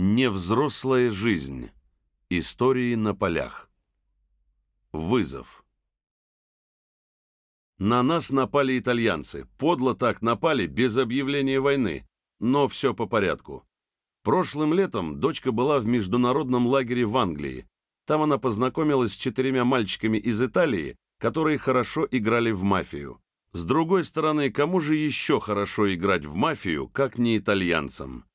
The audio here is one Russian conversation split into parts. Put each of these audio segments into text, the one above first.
Невзрослая жизнь. Истории на полях. Вызов. На нас напали итальянцы. Подло так напали, без объявления войны. Но все по порядку. Прошлым летом дочка была в международном лагере в Англии. Там она познакомилась с четырьмя мальчиками из Италии, которые хорошо играли в мафию. С другой стороны, кому же еще хорошо играть в мафию, как не итальянцам?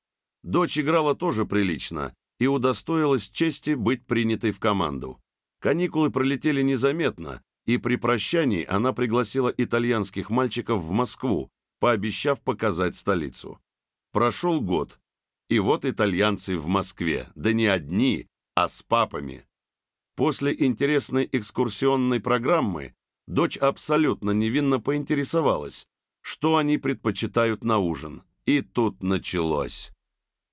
Дочь играла тоже прилично и удостоилась чести быть принятой в команду. Каникулы пролетели незаметно, и при прощании она пригласила итальянских мальчиков в Москву, пообещав показать столицу. Прошел год, и вот итальянцы в Москве, да не одни, а с папами. После интересной экскурсионной программы дочь абсолютно невинно поинтересовалась, что они предпочитают на ужин. И тут началось.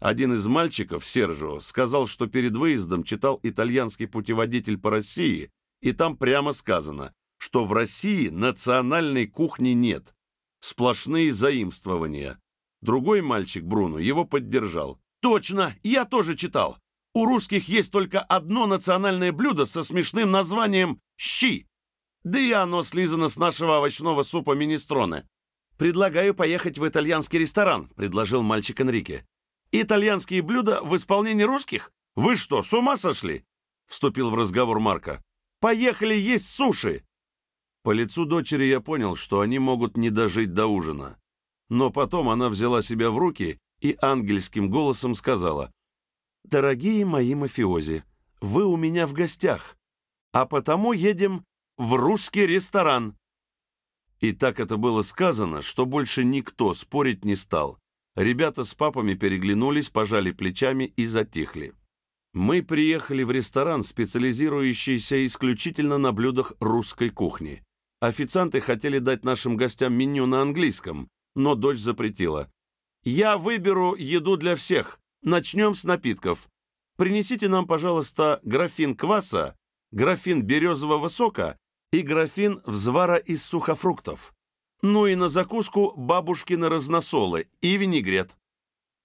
Один из мальчиков, Сержио, сказал, что перед выездом читал итальянский путеводитель по России, и там прямо сказано, что в России национальной кухни нет. Сплошные заимствования. Другой мальчик, Бруно, его поддержал. «Точно, я тоже читал. У русских есть только одно национальное блюдо со смешным названием «щи». Да и оно слизано с нашего овощного супа министроне. «Предлагаю поехать в итальянский ресторан», — предложил мальчик Энрике. «Итальянские блюда в исполнении русских? Вы что, с ума сошли?» Вступил в разговор Марко. «Поехали есть суши!» По лицу дочери я понял, что они могут не дожить до ужина. Но потом она взяла себя в руки и ангельским голосом сказала, «Дорогие мои мафиози, вы у меня в гостях, а потому едем в русский ресторан». И так это было сказано, что больше никто спорить не стал. Ребята с папами переглянулись, пожали плечами и затихли. Мы приехали в ресторан, специализирующийся исключительно на блюдах русской кухни. Официанты хотели дать нашим гостям меню на английском, но дочь запретила. «Я выберу еду для всех. Начнем с напитков. Принесите нам, пожалуйста, графин кваса, графин березового сока и графин взвара из сухофруктов. Ну и на закуску бабушкины разносолы и винегрет.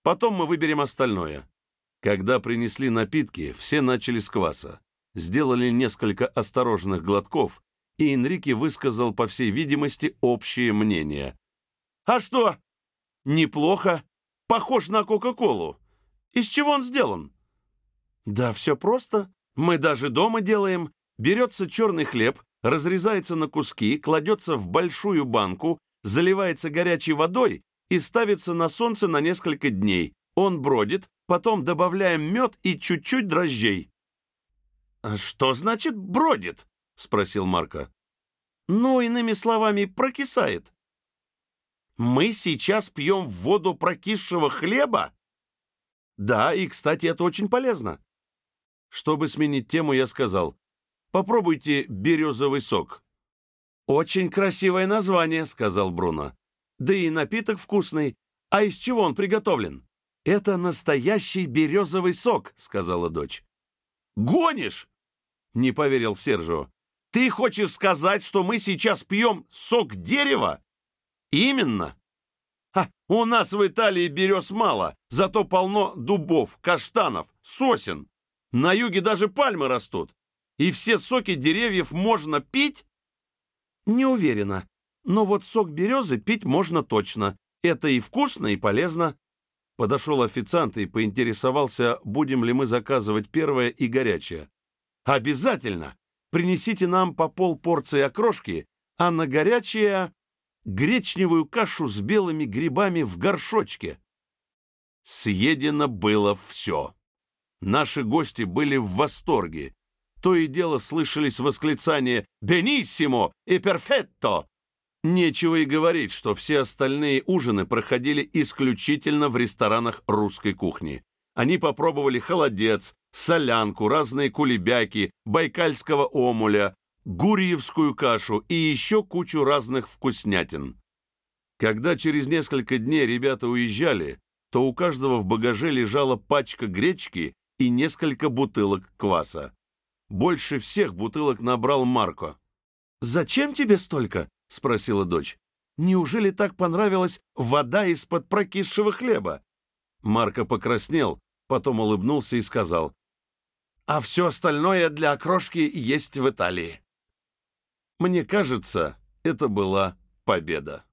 Потом мы выберем остальное. Когда принесли напитки, все начали с кваса. Сделали несколько осторожных глотков, и Энрике высказал, по всей видимости, общее мнение. «А что? Неплохо. Похож на Кока-Колу. Из чего он сделан?» «Да все просто. Мы даже дома делаем. Берется черный хлеб, разрезается на куски, кладется в большую банку, заливается горячей водой и ставится на солнце на несколько дней. Он бродит, потом добавляем мед и чуть-чуть дрожжей». «А что значит «бродит»?» — спросил Марко. «Ну, иными словами, прокисает». «Мы сейчас пьем воду прокисшего хлеба?» «Да, и, кстати, это очень полезно». Чтобы сменить тему, я сказал, Попробуйте березовый сок». «Очень красивое название», — сказал Бруно. «Да и напиток вкусный. А из чего он приготовлен?» «Это настоящий березовый сок», — сказала дочь. «Гонишь?» — не поверил Сержио. «Ты хочешь сказать, что мы сейчас пьем сок дерева?» «Именно!» «Ха, у нас в Италии берез мало, зато полно дубов, каштанов, сосен. На юге даже пальмы растут и все соки деревьев можно пить? Не уверена. Но вот сок березы пить можно точно. Это и вкусно, и полезно. Подошел официант и поинтересовался, будем ли мы заказывать первое и горячее. Обязательно! Принесите нам по полпорции окрошки, а на горячее гречневую кашу с белыми грибами в горшочке. Съедено было все. Наши гости были в восторге то и дело слышались восклицания «Бениссимо» и «Перфетто». Нечего и говорить, что все остальные ужины проходили исключительно в ресторанах русской кухни. Они попробовали холодец, солянку, разные кулебяки, байкальского омуля, гурьевскую кашу и еще кучу разных вкуснятин. Когда через несколько дней ребята уезжали, то у каждого в багаже лежала пачка гречки и несколько бутылок кваса. Больше всех бутылок набрал Марко. «Зачем тебе столько?» — спросила дочь. «Неужели так понравилась вода из-под прокисшего хлеба?» Марко покраснел, потом улыбнулся и сказал, «А все остальное для окрошки есть в Италии». Мне кажется, это была победа.